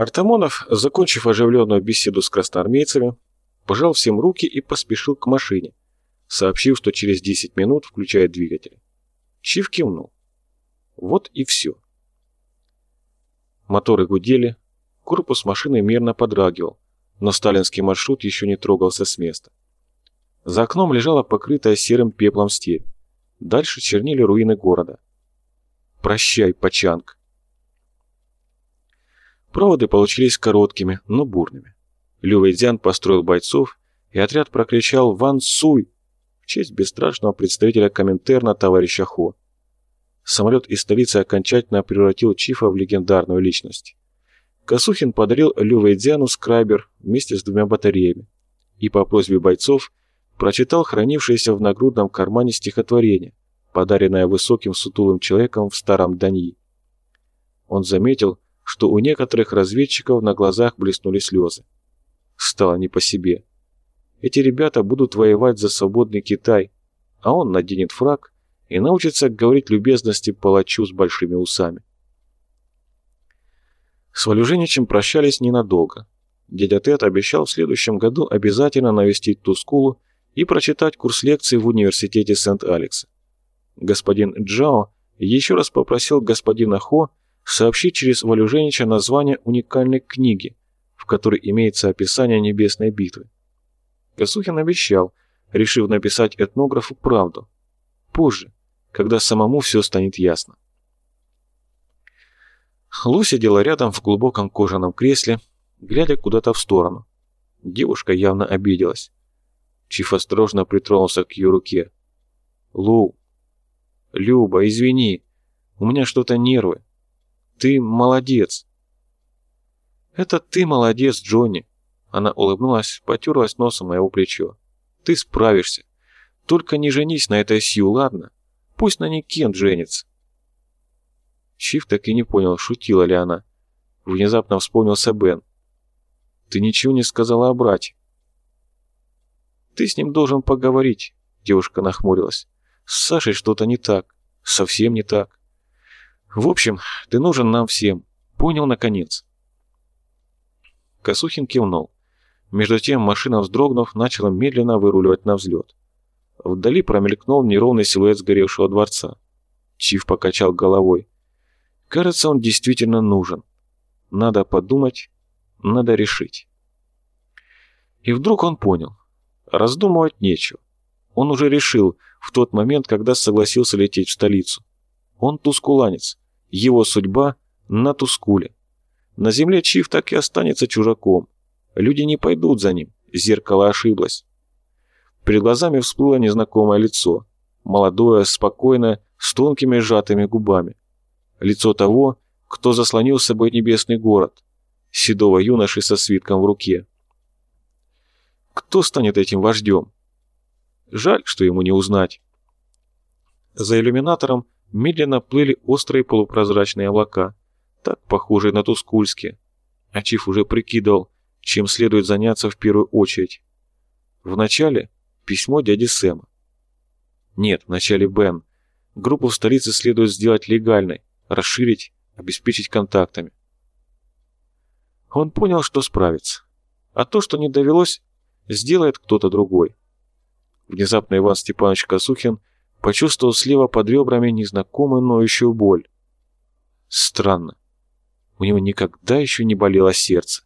Артамонов, закончив оживленную беседу с красноармейцами, пожал всем руки и поспешил к машине, сообщив, что через 10 минут включает двигатель. Чиф кивнул. Вот и все. Моторы гудели, корпус машины мерно подрагивал, но сталинский маршрут еще не трогался с места. За окном лежала покрытая серым пеплом степь. Дальше чернили руины города. «Прощай, Пачанг!» Проводы получились короткими, но бурными. Лювейдзян построил бойцов, и отряд прокричал «Ван Суй!» в честь бесстрашного представителя Коминтерна товарища Хо. Самолет из столицы окончательно превратил Чифа в легендарную личность. Косухин подарил Лювейдзяну скрайбер вместе с двумя батареями и по просьбе бойцов прочитал хранившееся в нагрудном кармане стихотворение, подаренное высоким сутулым человеком в старом Даньи. Он заметил, что у некоторых разведчиков на глазах блеснули слезы. Стало не по себе. Эти ребята будут воевать за свободный Китай, а он наденет фраг и научится говорить любезности палачу с большими усами. С Валюженичем прощались ненадолго. Дядя Тед обещал в следующем году обязательно навестить Тускулу и прочитать курс лекций в университете Сент-Алекса. Господин Джао еще раз попросил господина Хо сообщить через Валюженича название уникальной книги, в которой имеется описание небесной битвы. Косухин обещал, решив написать этнографу правду. Позже, когда самому все станет ясно. Лу сидела рядом в глубоком кожаном кресле, глядя куда-то в сторону. Девушка явно обиделась. Чиф осторожно притронулся к ее руке. «Лу, Люба, извини, у меня что-то нервы. Ты молодец. Это ты молодец, Джонни. Она улыбнулась, потерлась носом моего плечо. Ты справишься. Только не женись на этой Сью, ладно? Пусть на ней Кент женится. Чиф так и не понял, шутила ли она. Внезапно вспомнился Бен. Ты ничего не сказала о брате. Ты с ним должен поговорить, девушка нахмурилась. С Сашей что-то не так. Совсем не так. В общем, ты нужен нам всем. Понял, наконец?» Косухин кивнул. Между тем машина, вздрогнув, начала медленно выруливать на взлет. Вдали промелькнул неровный силуэт сгоревшего дворца. Чиф покачал головой. «Кажется, он действительно нужен. Надо подумать, надо решить». И вдруг он понял. Раздумывать нечего. Он уже решил в тот момент, когда согласился лететь в столицу. Он тускуланец. Его судьба на Тускуле. На земле Чиф так и останется чужаком. Люди не пойдут за ним. Зеркало ошиблось. Перед глазами всплыло незнакомое лицо. Молодое, спокойное, с тонкими сжатыми губами. Лицо того, кто заслонил с собой небесный город. Седого юноши со свитком в руке. Кто станет этим вождем? Жаль, что ему не узнать. За иллюминатором медленно плыли острые полупрозрачные облака, так похожие на тускульские. Ачиф уже прикидывал, чем следует заняться в первую очередь. Вначале письмо дяди Сэма. Нет, вначале Бен. Группу в столице следует сделать легальной, расширить, обеспечить контактами. Он понял, что справится. А то, что не довелось, сделает кто-то другой. Внезапно Иван Степанович Косухин почувствовал слева под ребрами незнакомую ноющую боль. Странно. У него никогда еще не болело сердце.